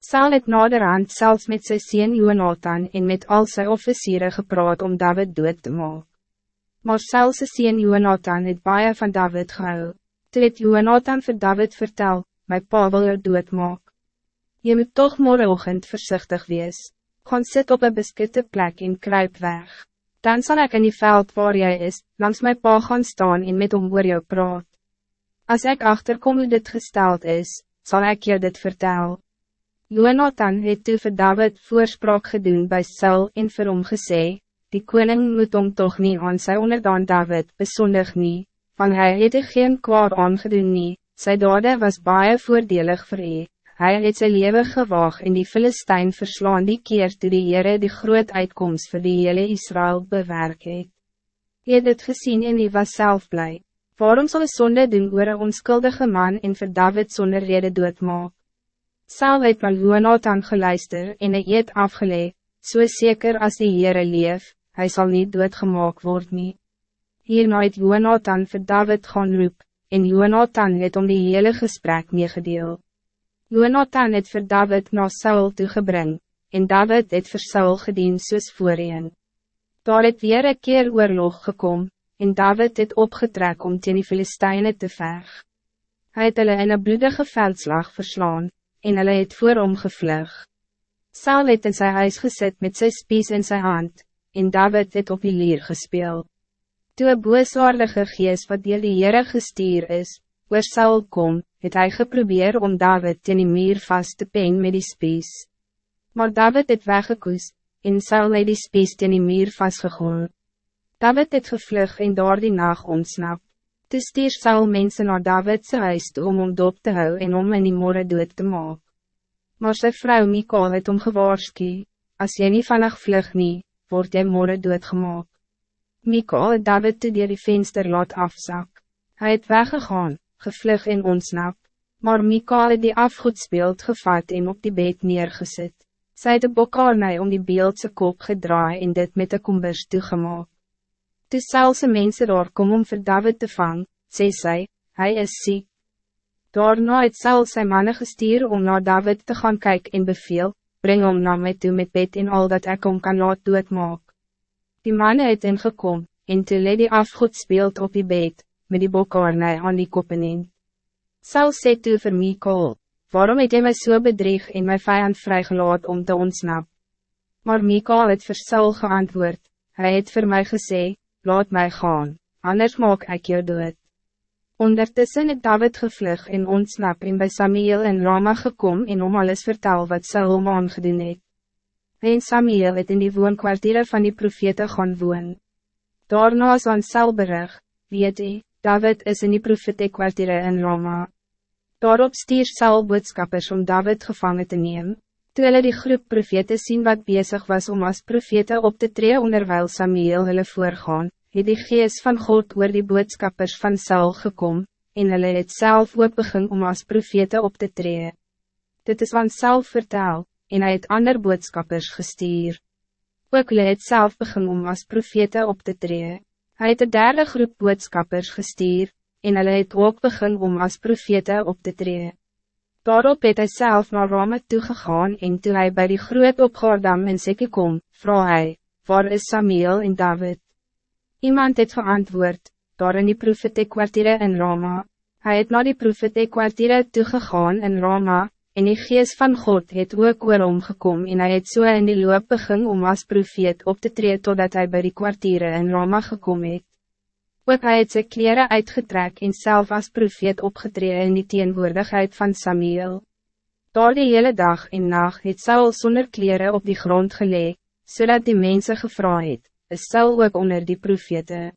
Saul het naderhand zelfs met zijn sien Jonathan en met al zijn officieren gepraat om David dood te maken. Maar Saul sy sien Jonathan het baie van David gehou. Toe het Jonathan vir David vertel, my pa wil jou dood maak. Je moet toch morgenochtend voorzichtig wees. Gaan sit op een beskutte plek en kruip weg. Dan zal ik in die veld waar jij is, langs mijn pa gaan staan en met hom oor jou praat. Als ik achterkom hoe dit gesteld is, zal ik je dit vertellen. Jonathan het toe vir David voorspraak gedoen bij Saul en vir hom gesê, die koning moet hom toch niet aan sy onderdaan David besondig nie, van hy het er geen kwaad aangedoen nie, sy dade was baie voordelig vir hy, hy het sy leven gewaag in die Filistijn verslaan die keer toe die Heere die groot uitkomst vir die hele Israël bewerk het. Hy het het gesien en hy was zelf blij. Waarom zal een zonde doen oor een onskuldige man en vir David zonder rede doodmaak? Saul het na Jonathan geluister en hy het afgeleid, so zeker als die Heere leef, hij zal niet doodgemaak word nie. Hierna het Jonathan vir David gaan roep, en Jonathan het om die hele gesprek meegedeel. Jonathan het vir David na Saul toegebring, en David het vir Saul gedien soos voorheen. Daar het weer een keer oorlog gekom, en David het opgetrek om teen die Filisteine te veg. Hy het hulle in een bloedige veldslag verslaan, en hulle het voor hom gevlug. Saul het in sy huis gezet met sy spies in sy hand, en David het op die lier gespeel. Toe een boosaardige gees wat deel die Heere gestuur is, oor Saul kom, het hy geprobeer om David teen die muur vast te pen met die spies. Maar David het weggekoes, en Saul het die spies teen die muur vastgegooid. David het gevlug en daar die nacht ontsnap. Toe stuur Saul mense naar Davidse huis toe om hom dop te hou en om in die morgen dood te maak. Maar sy vrou Mikael het om gewaarskie, as jy nie vannacht vlug nie, word jy morgen doodgemaak. Mikael het David toe dier die venster laat afzak. Hij het weggegaan, gevlug en ontsnap, maar Mikael het die afgoedsbeeld gevat en op die bed neergezet. Sy het de bokarnij om die beeldse kop gedraai en dit met de kombers toegemaak. Toe Saulse mense daar kom om vir David te vang, sê sy, hy is ziek. Daarna het Saul sy manne gestuur om naar David te gaan kijken en beveel, breng hom na my toe met bed en al dat ek hom kan laat doodmaak. Die manne het ingekom, en toe leed die afgoed speelt op die bed, met die bokhaarnij aan die koppen in. Saul sê toe vir Mikael, waarom het jy my so bedreig en my vijand vrygelaat om te ontsnap? Maar Mikael het vir Saul geantwoord, hij het voor mij gezegd, laat mij gaan, anders maak ik jou dood. Ondertussen het David gevlug en ontsnap en bij Samuel en Rama gekom en om alles vertel wat Saul aangedoen het. En Samuel het in die woonkwartiere van die profete gaan woon. Daarna is aan Saul berig, weet hy, David is in die profete kwartiere in Rama. Daarop stier Saul boodskappers om David gevangen te nemen. Toe hulle die groep profete sien wat bezig was om als profete op te tree onderwijl Samuel hulle voorgaan, het die geest van God oor die boodskappers van Saul gekom, en hulle het self ook begin om als profete op te tree. Dit is van Saul vertel, en hij het ander boodskappers gestuur. Ook hulle het self begin om als profete op te tree. Hij het de derde groep boodskappers gestuur, en hulle het ook begin om als profete op te tree. Daarop het hy self naar Rome toegegaan en toe hy by die groot opgaardam in Sekke kom, vraag hy, waar is Samuel en David? Iemand het geantwoord, daar in die profete kwartiere in Rama. Hij het naar die profete kwartiere toegegaan in Rama, en die geest van God het ook oor omgekom en hij het so in die loop begin om als profeet op te treden totdat hij bij die kwartiere in Rama gekomen het. Ook hy het sy kleren uitgetrek en zelf als profeet opgetreden in die teenwoordigheid van Samuel. Door die hele dag en nacht het Saul zonder kleren op die grond geleg, zodat die mensen gevraagd het is Saul ook onder die profete.